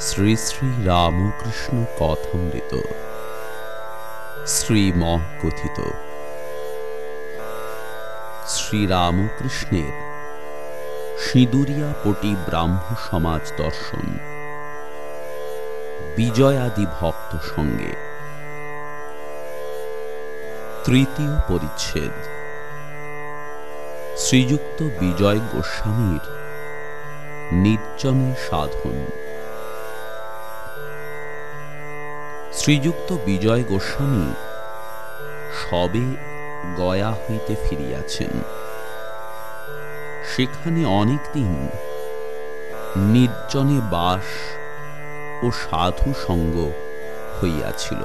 শ্রী শ্রী রামকৃষ্ণ কথামৃত। শ্রীম কথিত শ্রীরামকৃষ্ণের সিঁদুরিয়া পটি ব্রাহ্ম সমাজ দর্শন। বিজয়াদি ভক্ত সঙ্গে। তৃতীয় পরিচ্ছেদ। শ্রীযুক্ত বিজয় গোস্বামীর নির্জনের সাধন। শ্রীযুক্ত বিজয় গোস্বামী সবে গয়া হইতে ফিরিয়াছেন। সেখানে অনেকদিন নির্জনে বাস ও সাধু সঙ্গ হইয়াছিল।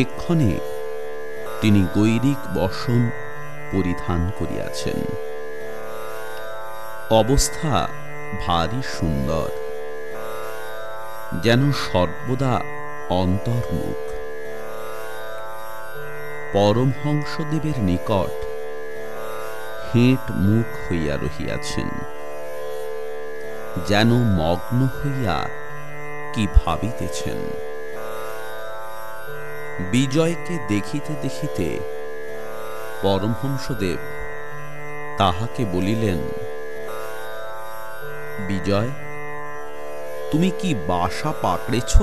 এক্ষণে তিনি গৈরিক বসন পরিধান করিয়াছেন। অবস্থা ভারী সুন্দর। যেন সর্বদা অন্তর্মুখ। পরমহংসদেবের নিকট হেঁট মুখ হইয়া রহিয়াছেন। যেন মগ্ন হইয়া কি ভাবিতেছেন? বিজয়কে দেখিতে দেখিতে পরমহংসদেব তাহাকে বলিলেন, বিজয় তুমি কি বাসা পাকড়েছ?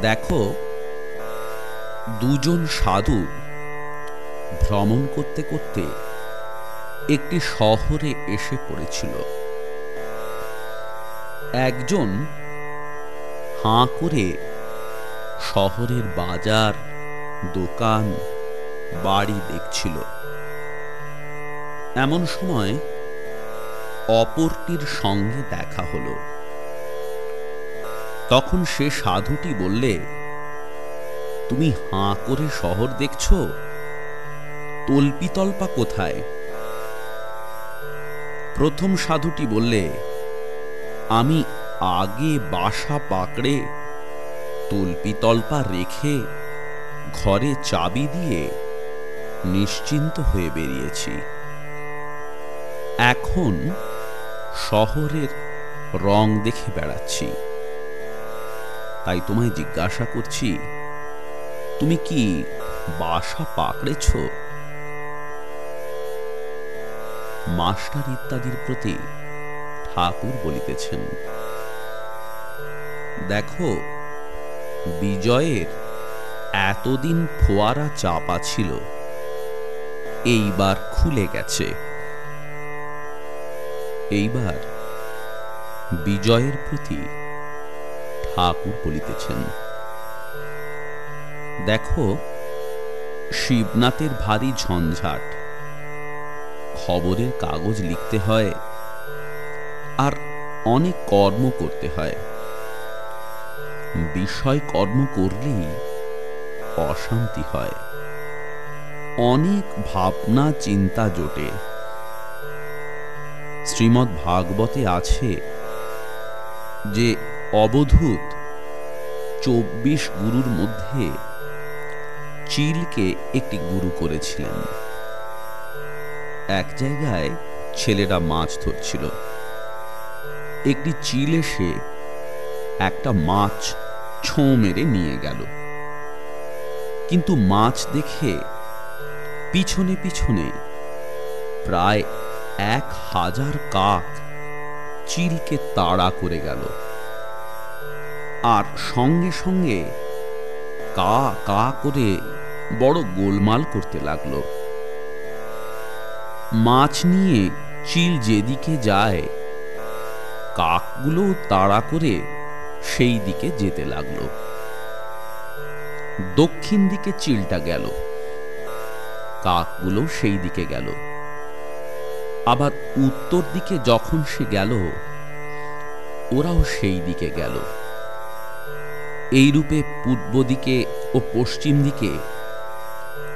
দেখো, দুজন সাধু ভ্রমণ করতে করতে একটি শহরে এসে পড়েছিল। একজন হাঁ করে শহরের বাজার, দোকান, বাড়ি দেখছিল। এমন সময় অপরটির সঙ্গে দেখা হলো। তখন সে সাধুটি বললে, তুমি হাঁ করে শহর দেখছ? তল্পিতল্পা কোথায়? প্রথম সাধুটি বললে, আমি আগে বাসা পাকড়ে তল্পিতল্পা রেখে ঘরে চাবি দিয়ে নিশ্চিন্ত হয়ে বেরিয়েছি। এখন শহরের রং দেখে বেড়াচ্ছি। তাই তোমায় জিজ্ঞাসা করছি, তুমি কি বাসা পাকড়েছ? মাস্টার ইত্যাদির প্রতি ঠাকুর বলিতেছেন, দেখো, বিজয়ের এতদিন ফোয়ারা চাপা ছিল, এইবার খুলে গেছে। এইবার বিজয়ের প্রতি ঠাকুর বলিতেছেন, দেখো, শিবনাথের ভারী ঝঞ্ঝাট। খবরের কাগজ লিখতে হয় আর অনেক কর্ম করতে হয়। বিষয় কর্ম করলেই অশান্তি হয়। অনেক ভাবনা চিন্তা জোটে। শ্রীমৎ ভাগবতে আছে যে অবধূত চব্বিশ গুরুর মধ্যে চিলকে একটি গুরু করেছিলেন। এক জায়গায় ছেলেরা মাছ ধরছিল। একটি চিল এসে একটা মাছ ছোঁ মেরে নিয়ে গেল। কিন্তু মাছ দেখে পিছনে পিছনে প্রায় এক হাজার কাক চিলকে তাড়া করে গেল। আর সঙ্গে সঙ্গে কা কা করে বড় গোলমাল করতে লাগল। মাছ নিয়ে চিল যেদিকে যায়, কাকগুলো তাড়া করে সেই দিকে যেতে লাগল। দক্ষিণ দিকে চিলটা গেল। কাকগুলো সেই দিকে গেল। আবার উত্তর দিকে যখন সে গেল, ওরাও সেই দিকে গেল। এই রূপে পূর্ব দিকে ও পশ্চিম দিকে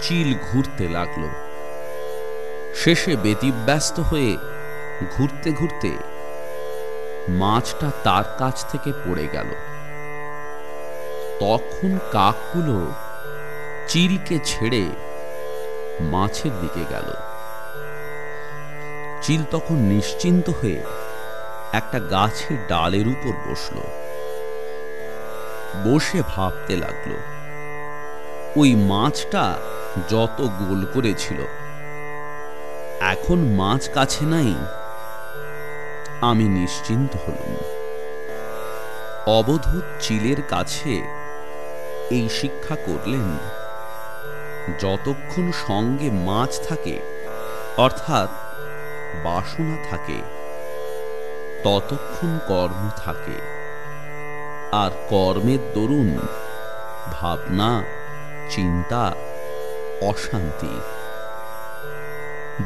চিল ঘুরতে লাগল। শেষে ব্যতিব্যস্ত হয়ে ঘুরতে ঘুরতে মাছটা তার কাছ থেকে পড়ে গেল। তখন কাকগুলো চিলকে ছেড়ে মাছের দিকে গেল। চিল তখন নিশ্চিন্ত হয়ে একটা গাছের ডালের উপর বসল। বসে ভাবতে লাগল, ওই মাছটা যত গোল করেছিল, এখন মাছ কাছে নাই, আমি নিশ্চিন্ত হলাম। অবধূত চিলের কাছে এই শিক্ষা করলেন, যতক্ষণ সঙ্গে মাছ থাকে, অর্থাৎ বাসনা থাকে, ততক্ষণ কর্ম থাকে। আর কর্মের দরুন ভাবনা, চিন্তা, অশান্তি।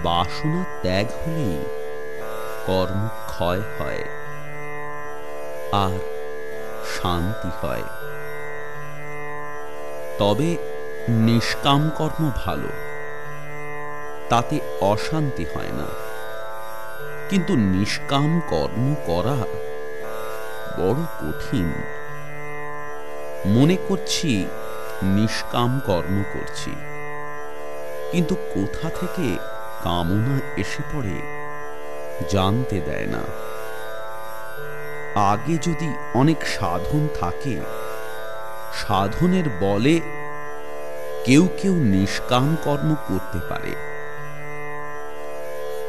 বাসনা ত্যাগ হলেই কর্ম ক্ষয় হয়, আর শান্তি হয়। তবে নিষ্কাম কর্ম ভালো, তাতে অশান্তি হয় না। কিন্তু নিষ্কাম কর্ম করা বড় কঠিন। মনে করছি নিষ্কাম কর্ম করছি। কিন্তু কোথা থেকে কামনা এসে পড়ে জানতে দেয় না। আগে যদি অনেক সাধন থাকে, সাধনের বলে কেউ কেউ নিষ্কাম কর্ম করতে পারে।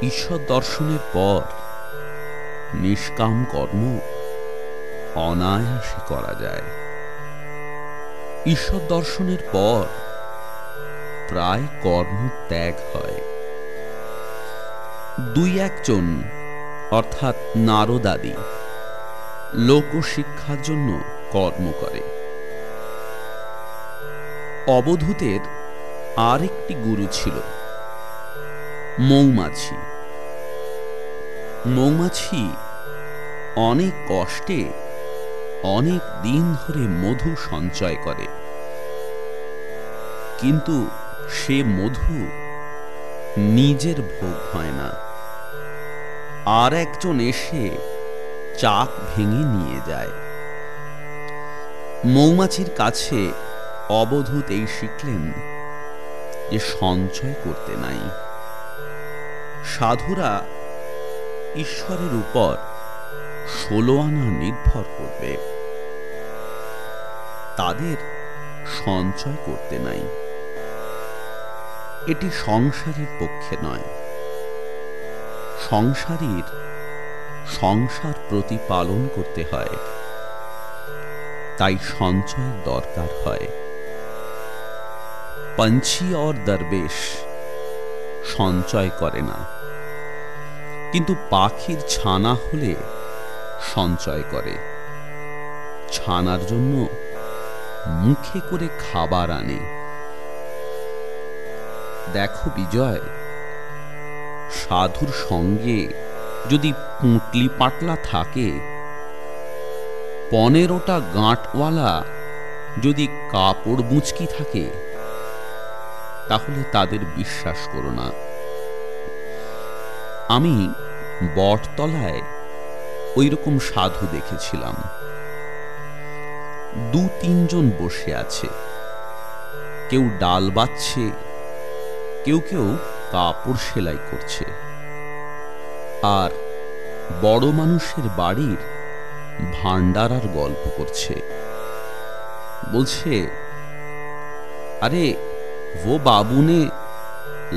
ঈশ্বর দর্শনের পর নিষ্কাম কর্ম অনায়াসে করা যায়। ঈশ্বর দর্শনের পর প্রায় কর্ম ত্যাগ হয়। দুই একজন, অর্থাৎ নারদাদি, লোকশিক্ষার জন্য কর্ম করে। অবধূতের আরেকটি গুরু ছিল, মৌমাছি। মৌমাছি অনেক কষ্টে, অনেক দিন ধরে মধু সঞ্চয় করে। কিন্তু সে মধু নিজের ভোগ হয় না। আর একজন এসে চাক ভেঙে নিয়ে যায়। মৌমাছির কাছে অবধূত এই শিখলেন যে সঞ্চয় করতে নাই। সাধুরা ঈশ্বরের উপর ষোলো আনা নির্ভর করবে। তাদের সঞ্চয় করতে নাই। এটি সংসারের পক্ষে নয়। সংসারীর সংসার প্রতিপালন করতে হয়। তাই সঞ্চয়ের দরকার হয়। পঞ্ছি অর দরবেশ সঞ্চয় করে না। কিন্তু পাখির ছানা হলে সঞ্চয় করে। ছানার জন্য মুখে করে খাবার আনে। দেখো বিজয়, সাধুর সঙ্গে যদি পুঁটলি পাটলা থাকে, পনেরোটা গাঁটওয়ালা যদি কাপড় মুচকি থাকে, তাহলে তাদের বিশ্বাস করো না। আমি বটতলায় ওই রকম সাধু দেখেছিলাম দু তিনজন বসে আছে কেউ ডাল বাচ্ছে কেউ কেউ কাপড় সেলাই করছে আর বড় মানুষের বাড়ির ভান্ডারার গল্প করছে বলছে আরে वो बाबू ने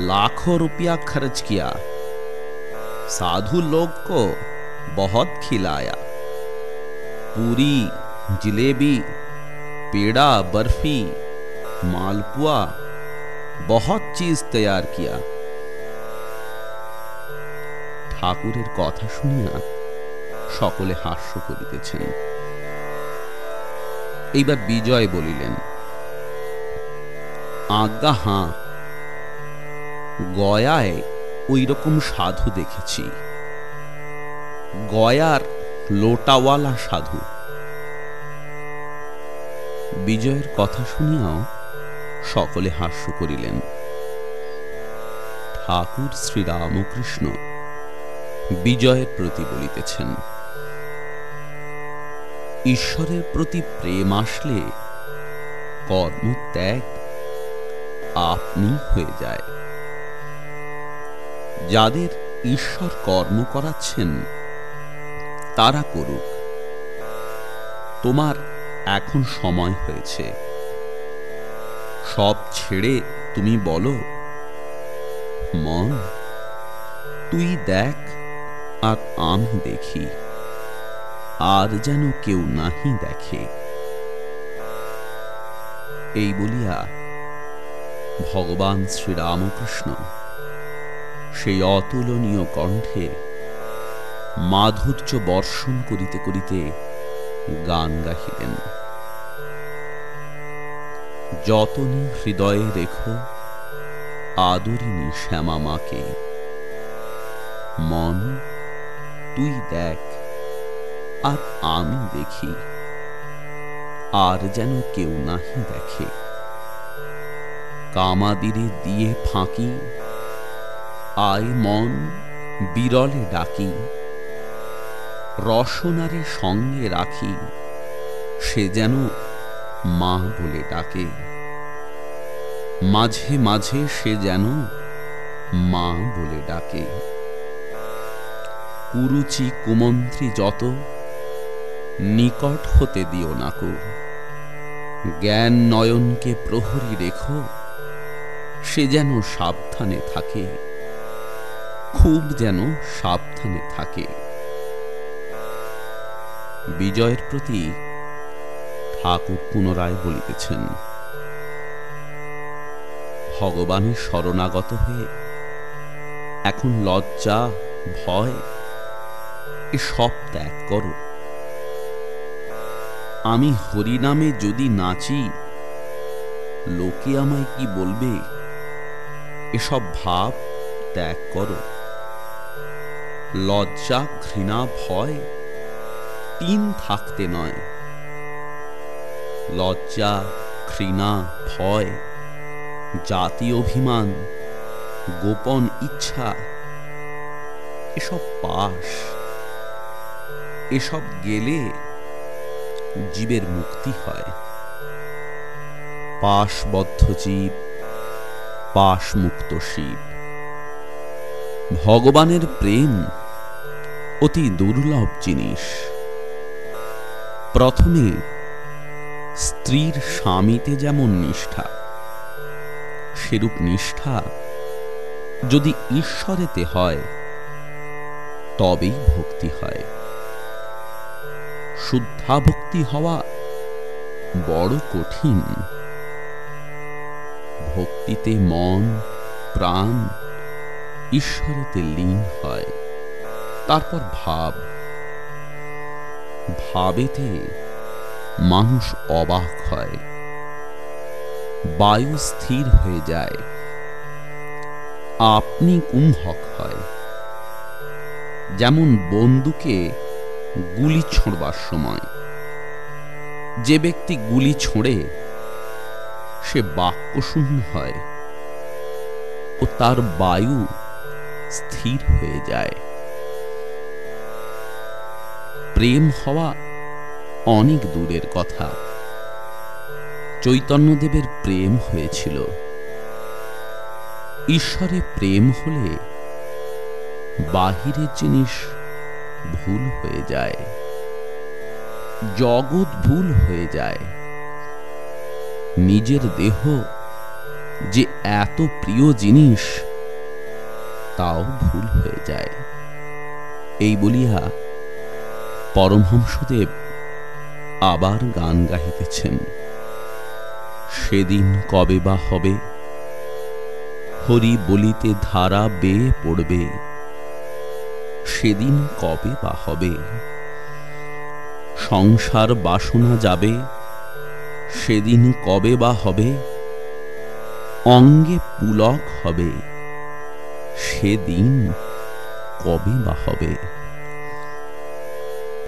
लाखों रुपया खर्च किया साधु लोग को बहुत खिलाया पूरी जिलेबी पेड़ा बर्फी मालपुआ बहुत चीज तैयार किया ঠাকুরের কথা শুনিয়া সকলে হাস্য করিতেছেন এইবার বিজয় বলিলেন আজ্ঞা হাঁ গয়ায় ওই রকম সাধু দেখেছি। গয়ার লোটাওয়ালা সাধু। বিজয়ের কথা শুনিয়াও সকলে হাস্য করিলেন। ঠাকুর শ্রীরামকৃষ্ণ বিজয়ের প্রতি বলিতেছেন, ঈশ্বরের প্রতি প্রেম আসলে কর্মত্যাগ আপনি হয়ে যায়। যাদের ঈশ্বর কর্ম করাচ্ছেন, তারা করুক। তোমার এখন সময় হয়েছে। সব ছেড়ে তুমি বলো, মন, তুই দেখ আর আমি দেখি। আর যেন কেউ নাহি দেখে। এই বলিয়া ভগবান শ্রীরামকৃষ্ণ সেই অতুলনীয় কণ্ঠে মাধুর্য বর্ষণ করিতে করিতে গান গাহিলেন। যতনি হৃদয়ে রেখো, আদরিনী শ্যামা মাকে। মন, তুই দেখ, আর আমি দেখি। আর যেন কেউ নাহি দেখে। কামাদিরে দিয়ে ফাঁকি আয় মন বিরলে ডাকি, রসনারে সঙ্গে রাখি, সে যেন মা বলে ডাকে। মাঝে মাঝে সে যেন মা বলে ডাকে। কুরুচি কুমন্ত্রী যত, নিকট হতে দিও নাকো জ্ঞান নয়নকে প্রহরী রেখো, সে যেন সাবধানে থাকে। খুব যেন সাবধানে থাকে। বিজয়ের প্রতি ঠাকুর পুনরায় বলিতেছেন, ভগবানের শরণাগত হয়ে এখন লজ্জা, ভয়, এ সব ত্যাগ করো। আমি হরিনামে যদি নাচি, লোকে আমায় কি বলবে? এসব ভাব ত্যাগ করো। লজ্জা, ঘৃণা, ভয় তিন থাকতে নয়। লজ্জা, ঘৃণা, ভয়, জাতি অভিমান, গোপন ইচ্ছা, এসব পাশ, এসব গেলে জীবের মুক্তি হয়। পাশবদ্ধ জীব, পাশমুক্ত শিব। ভগবানের প্রেম অতি দুর্লভ জিনিস। প্রথমে, স্ত্রীর স্বামীতে যেমন নিষ্ঠা, সেরূপ নিষ্ঠা যদি ঈশ্বরেতে হয়, তবেই ভক্তি হয়। শুদ্ধা ভক্তি হওয়া বড় কঠিন। ভক্তিতে মন, প্রাণ, ঈশ্বরেতে লীন হয়। তারপর ভাব। ভাবেতে মানুষ অবাক হয়। বায়ু স্থির হয়ে যায়। আপনি কুম্ভক হয়। যেমন বন্দুকে গুলি ছোঁড়বার সময়। যে ব্যক্তি গুলি ছোঁড়ে, সে বাক্যশূন্য হয়। ও তার বায়ু স্থির হয়ে যায়। প্রেম হওয়া অনেক দূরের কথা। চৈতন্যদেবের প্রেম হয়েছিল। ঈশ্বরে প্রেম হলে বাহিরের জিনিস ভুল হয়ে যায়। জগৎ ভুল হয়ে যায়। নিজের দেহ যে এত প্রিয় জিনিস, তাও ভুল হয়ে যায়। এই বলিয়া পরমহংসদেব আবার গান গাহিতেছেন। সেদিন কবে বা হবে? হরি বলিতে ধারা বেয়ে পড়বে। সেদিন কবে বা হবে? সংসার বাসনা যাবে। সেদিন কবে বা হবে? অঙ্গে পুলক হবে। সেদিন কবে বা হবে?